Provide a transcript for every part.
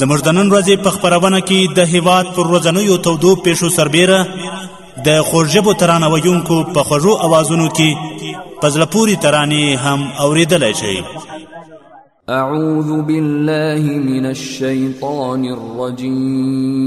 زموږ د نن ورځې په خبرونه کې د هیواد پر ورځنیو تودو پیښو سربیره د خوږژبو ترانه ویونکو په خوږو اوازونو کې په زړه پورې ترانې هم اوریدلی شئ اعوذ بالله من الشیطان الرجیم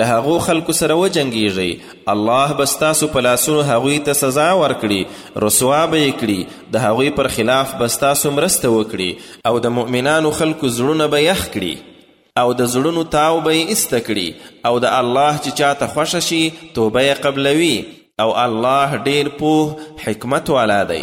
له هغو خلکو سره وجنګیږئ الله به ستاسو په لاسونو هغوی ته سزا ورکړي رسوا به یې کړي د هغوی پر خلاف به ستاسو مرسته وکړي او د مؤمنانو خلکو زړونه به یخ کړي او د زړونو تاو به یې ایسته کړي او د الله چې چاته خوښه شي توبه یې قبلوي او الله ډیر پوه حکمت والا دی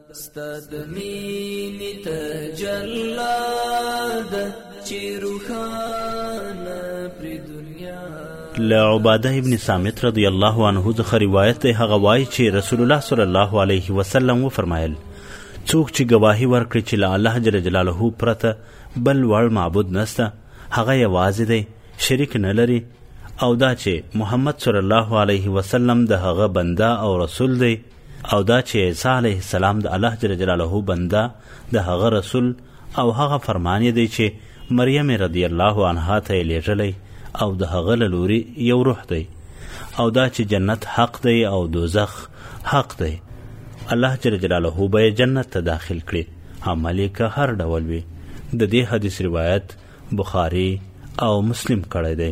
ستاد مینې تجلا د چې روخانه پر دنیا له عباده ابن صامت رضی الله عنه څخه روایت دی هغه وایي چې رسول الله صلی الله علیه وسلم وفرمایل څوک چې گواهی ورکړي چې له الله جل جلاله پرته بل وړ معبود نسته هغه یوازې دی شریک نه لري او دا چې محمد صلی الله علیه وسلم د هغه بنده او رسول دی او دا چې عیسی علیه السلام د الله جل جلاله بنده د هغه رسول او هغه فرمان یې دی چې مریم رضی الله عنها ته یې لیږلی او د هغه له لوري یو روح دی او دا چې جنت حق دی او دوزخ حق دی الله جل جلاله به یې جنت ته داخل کړي عمل یې که هر ډول وي د دې حدیث روایت بخاري او مسلم کړی دی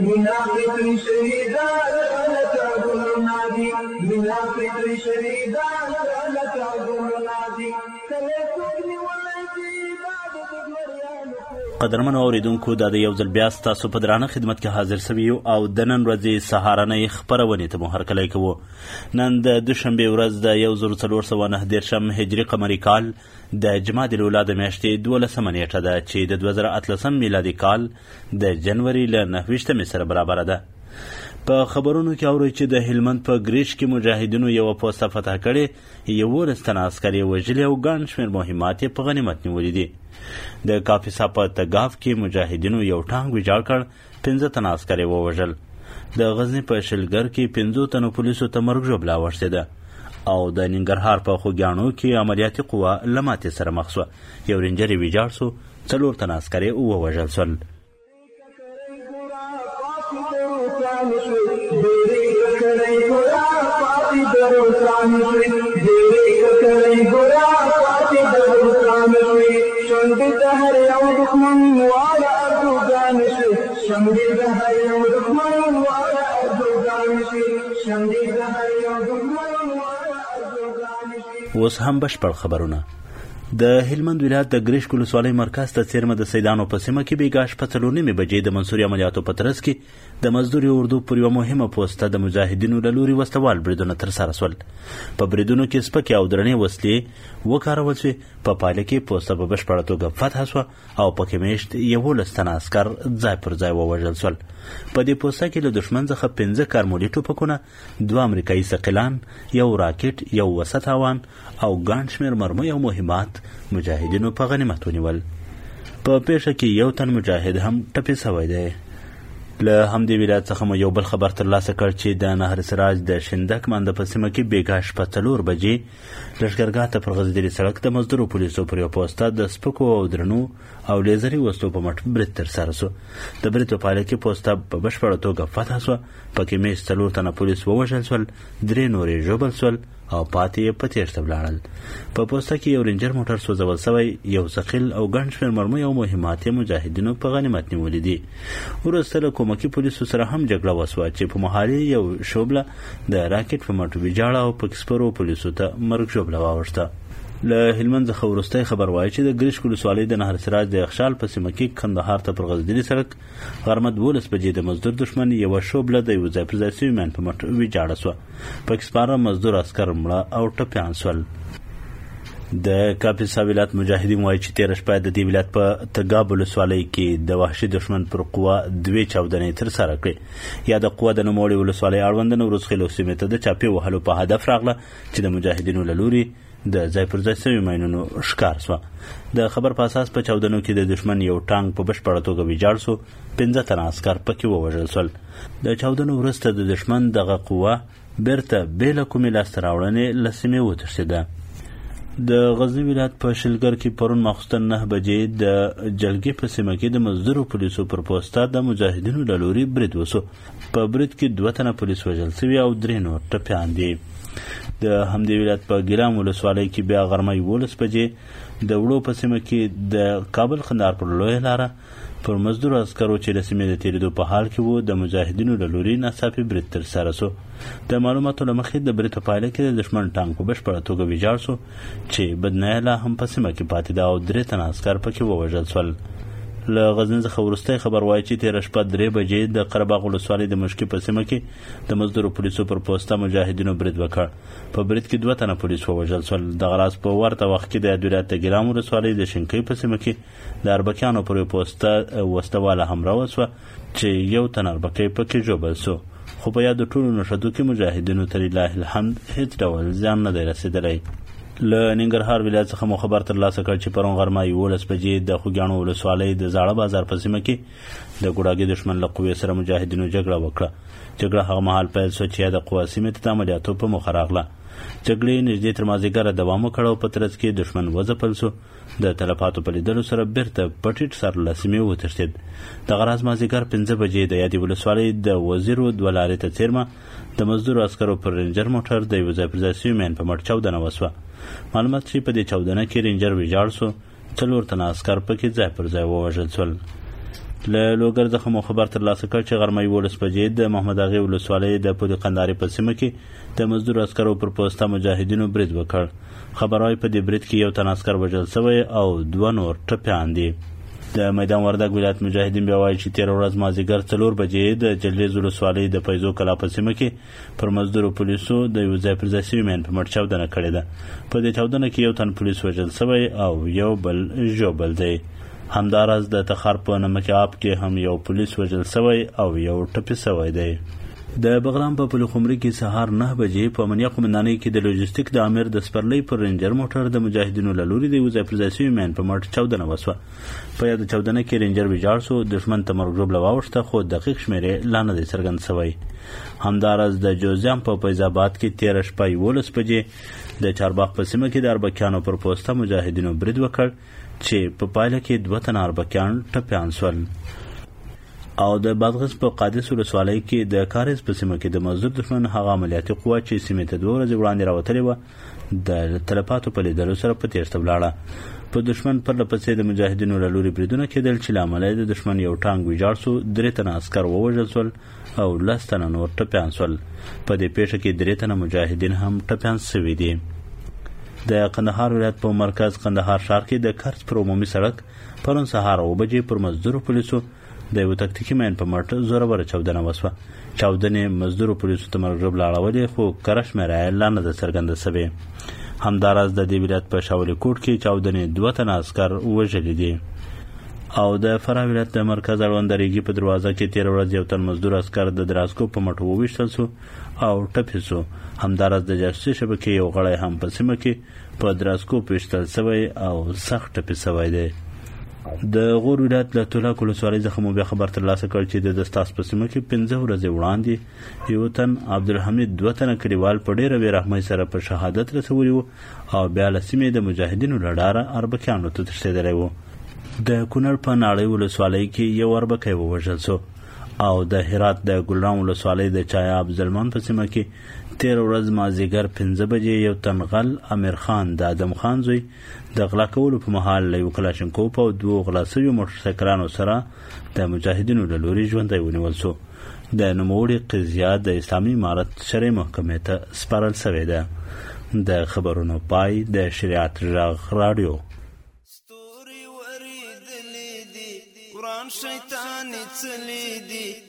مینا فکري شهیدان لکه ګلونه دي مینا فکري شهیدان لکه ګلونه دي کله څوک نیولی دي دا د دګمریانو کور قدرمنو اوریدونکو دا د یو ځل بیا ستاسو په درانه خدمت کې حاضر سوي یو او د نن ورځې سهارنۍ خپرونې ته مو هرکلی کوو نن د دوشنبې ورځ د یو زر څلور سوه نهه دېرشم هجري قمري کال د جمادي الاولی د میاشتې دولسمه نیټه ده چې د دوه زره اتلسم میلادي کال د جنوري له نهه ویشت مې سره برابره ده. په خبرونو کې اورو چې د هلمند په ګریش کې مجاهدینو یو پوسته فتح کړې، یولس تنه عسکر یې وژلي او ګڼ شمېر مهمات یې په غنیمت نیولي دي. د کاپیسا په تګاف کې مجاهدینو یو ټانګ ویجاړ کړ، پنځه تنه عسکر یې ووژل. د غزني په شلګر کې پنځو تنو پولیسو ته مرګ ژوبله اوښتې ده. او د ننګرهار په خوږیاڼو کې عملیاتي قوه له ماتې سره مخ شوه یو رینجر یې ویجاړ شو څلور تنه عسکرې ووژل سول. اوس هم بشپړ خبرونه. د هلمند ولایت د ګرشک ولسوالۍ مرکز ته څیرمه د سیدانو په سیمه کې بیګا شپه څلور نیمې بجې د منصوري عملیاتو په ترڅ کې د مزدوري اردو پر یوه مهمه پوسټ ته د مجاهدینو له لوري وسلوال بریدونه ترسره شول په بریدونو کې سپکې او درنې وسلې وکارول شوې په پایله کې پوسټه په بشپړه توګه فتح شوه او پکې میشت یولس تنه عسکر ځای پر ځای ووژل شول په دې پوسټه کې له دښمن څخه پنځه کارمولي ټوپکونه دوه امریکایي ثقلان، یو راکټ، یو وسه تاوان او ګڼ شمېر مرمۍ او مهمات مجاهدینو په غنیمت ونیول. په پیښه کې یو تن مجاهد هم ټپي شوی دی. له همدې ولایت څخه مو یو بل خبر ترلاسه کړ چې د نهر سراج د شیندک مانده په سیمه کې بیګا شپه څلور بجې لښکرګاه ته پر غځېدلي سړک د مزدورو پولیسو پر یو پوسته د سپکو او درنو او لیزري وسلو په مټ برید ترسره شو د برید په پایله کې پوسته په بشپړه توګه فتح شوه پکې میش څلور تنه پولیس ووژل شول درې نورې ژوبل شول او پاتې یې په تېښته ولاړل په پوسته کې یو رینجر موټر سوځول شوی یو ثقیل او ګڼ شمېر مرمۍ او مهمات یې مجاهدینو په غنیمت نیولي دي وروسته له کومکي پولیسو سره هم جګړه وسوه چې په مهالې یو شوبله د راکټ په مټ ویجاړه او پکې سپرو پولیسو ته مرګ ژوبله واوښته له هلمند څخه وروستی خبر وایي چې د ګرشک ولسوالۍ د نهر سراج د یخشال په سیمه کې کندهار ته پر غزني سړک غرمه دولس بجې د مزدور دښمن یوه شوبله د یو ځای پر ځای سوي مین په مټ ویجاړه سوه پکې سپاره مزدور عسکر مړه او ټپیان سول د کاپیسا ولایت مجاهدین وایي چې تیر شپه د دې ولایت په تګاب ولسوالۍ کې د وحشي دشمن پر قوا دوې چاودنې تر سره کړې یا د قوا د نوموړي ولسوالۍ اړوند نوروز خیلو سیمې ته د چاپې وهلو په هدف راغله چې د مجاهدینو له لوري د ځای پر ځای سوي ماینونو ښکار سوه د خبر په اساس په چاودنو کې د دشمن یو ټانګ په بشپړه توګه ویجاړ سو پنځه تنه عسکر پکې ووژل سول د چاودنو وروسته د دشمن دغه قوه بیرته بې له کومې لاسته راوړنې له سیمې وتښتېده د غزنی ولایت په شلګر کې پرون ماخوستن نه بجې د جلګې په سیمه کې د مزدورو پولیسو پر پوسته د مجاهدینو له لوري برید وسو په برید کې دوه تنه پولیس وژل شوي او درې نور ټپیان دي د همدې ولایت په ګیلام ولسوالۍ کې بیا غرمه 11 بجې د وړو په سیمه کې د کابل خندار پر لوی لار پر مزدور عسکرو چې د سیمې د تیریدو په حال کې وو د مجاهدینو له لوري ناڅاپي برید ترسره شو د معلوماتو له مخې د برید په پایله کې د دښمن ټانک په بشپړه توګه ویجاړ شو چې بدنه لا هم په سیمه کې پاتې ده او درې تنه عسکر پکې ووژل شول له غزني څخه وروسته خبر وایي چې تیر شپه درې بجې د قرباغ ولسوالۍ د مشکي په سیمه کې د مزدورو پولیسو پر پوسټه مجاهدینو برید وکړ په برید کې دوه تنه پولیس ووژل شول د غراس په ورته وخت کې د ادویرات د ګرام ولسوالۍ د شنکۍ په سیمه کې د اربکیانو پر پوسټه وسله واله حمله وسوه چې یو تن اربکی پکې ژوبل سو خو په یادو ټولو نښتو کې مجاهدینو تر الله الحمد هیڅ ډول زیان نه دی رسېدلی له ننګرهار ولایت څخه مو خبر ترلاسه کړ چې پرون غرمه یولس بجې د خوږیاڼو ولسوالۍ د زاړه بازار په سیمه کې د ګوډاګي دښمن له قوې سره مجاهدینو جګړه وکړه جګړه هغه مهال پیل شوه چې د قوا سیمې ته د عملیاتو په موخه راغله جګړې نږدې تر مازیګره دوام وکړ او په ترڅ کې دښمن وځپل شو د تلفاتو په لیدلو سره بیرته په ټیټ سر له سیمې وتښتید دغه راز مازیګر پنځه بجې د یادې ولسوالۍ د وزیرو دوه لارې ته څیرمه د مزدور عسکرو پر رینجر موټر د یو ځای پر ځای سوي مین په مټ چاودنه وسوه معلومات شي په دې چاودنه کې رینجر ویجاړ سو څلور تنه عسکر پکې ځای پر ځای ووژل شول له لوګر څخه مو خبر ترلاسه کړ چې غرمه یولس بجې د محمد اغې ولسوالۍ د پولي قندارې په سیمه کې د مزدور عسکرو پر پوسته مجاهدینو برید وکړ خبر وايي په دې برید کې یو تن عسکر وژل شوی او دوه نور ټپیان دي د میدان وردګ ولایت مجاهدین بیا وایي چې تیر ورځ مازیګر څلور بجې د جلریز ولسوالۍ د پیزو کلا په سیمه کې پر مزدورو پولیسو د یو ځای پر ځای شوي مین په مټ چاودنه کړې ده په دې چاودنه کې یو تن پولیس وژل شوی او یو بل ژوبل دی همداراز د تخار په نمک آب کې هم یو پولیس وژل شوی او یو ټپي شوی دی د بغلان په پلخمري کې سهار نهه بجې په امنیه قومندانۍ کې د لوژستیک د امر د سپرلۍ پر رینجر موټر د مجاهدینو له لوري د یو ځای پر ځای شوي مین په مټ چاودنه وسوه. په یاده چاودنه کې رینجر ویجاړ شو، دښمن ته مرګ ژوبله واوښته خو دقیق شمېر یې لا نه دی څرګند شوی. همداراز د جوزجان په فیض آباد کې تېره شپه یولس بجې د چارباغ په سیمه کې د اربکیانو پر پوسته مجاهدینو برید وکړ چې په پایله کې دوه تنه اربکیان ټپیان سول او د بادغیس په قادس ولسوالۍ کې د کاریز په سیمه کې د مزدور دښمن هغه عملیاتي قوه چې سیمې ته دوه ورځې وړاندې راوتلې و د تلفاتو په لیدلو سره په تیښته ولاړه په دشمن پر لپسې د مجاهدینو له لوري بریدونه کېدل چې لامل د دشمن یو ټانګ ویجاړ سو درې تنه عسكر ووژل شول او لس تنه نور ټپیان سول په دې پیښه کې درې تنه مجاهدین هم ټپیان سوي دي د قندهار ولایت په مرکز قندهار ښار کې د کرز پر عمومي سړک پرون سهار او بجې پر مزدورو پولیسو د یو تکتیکی مین په مټ زوروره چاودنه وسوه چاودنې مزدورو پولیسو ته مرګ ژوبله اړولې خو کره شمېره یې لا نه ده څرګنده سوې همداراز د دې ولایت په شاولي کوټ کې چاودنې دوه تنه عسکر وژلي دي او د فراه ولایت د مرکز اړوند ریګي په دروازه کې تیر ورځ یو تن مزدور عسكر د دراسکو په مټو وویشتل سو او ټپي سو همدارس د جاسوسي شبکې یو غړی هم په سیمه کې په دراسکو پیشتل سوی او سخت ټپي سوی دی د غور ولایت له تولا کولسوالۍ څخه مو بیا خبر ترلاسه کړ چې د دستاس په سیمه کې پنځه ورځې وړاندې یو تن عبدالحمید دوه تنه کلیوال په ډېره بېرحمۍ سره په شهادت رسولي وو او بیا له سیمې د مجاهدینو له ډاره اربکیانو ته تښتېدلی و د کونړ په ناړۍ ولسوالۍ کې یو اربکی ووژل شو او د هرات د ګلران ولسوالۍ د چایاب ځلمان په سیمه کې تیر ورځ مازیګر 15 بجې یو تنغل امیر خان د ادم خان زوی د غلا کولو په مهال له یو کلاشینکوپ او دوه غلا سویو موټرسایکلانو سره د مجاهدینو له لوري ژوندی ونیول شو د نوموړي قضیه د اسلامي امارت شرعي محکمې ته سپارل شوې ده د خبرونو پای د شریعت غږ راډیو ستوري ورېدلې دي قرآن شیطان څلې دي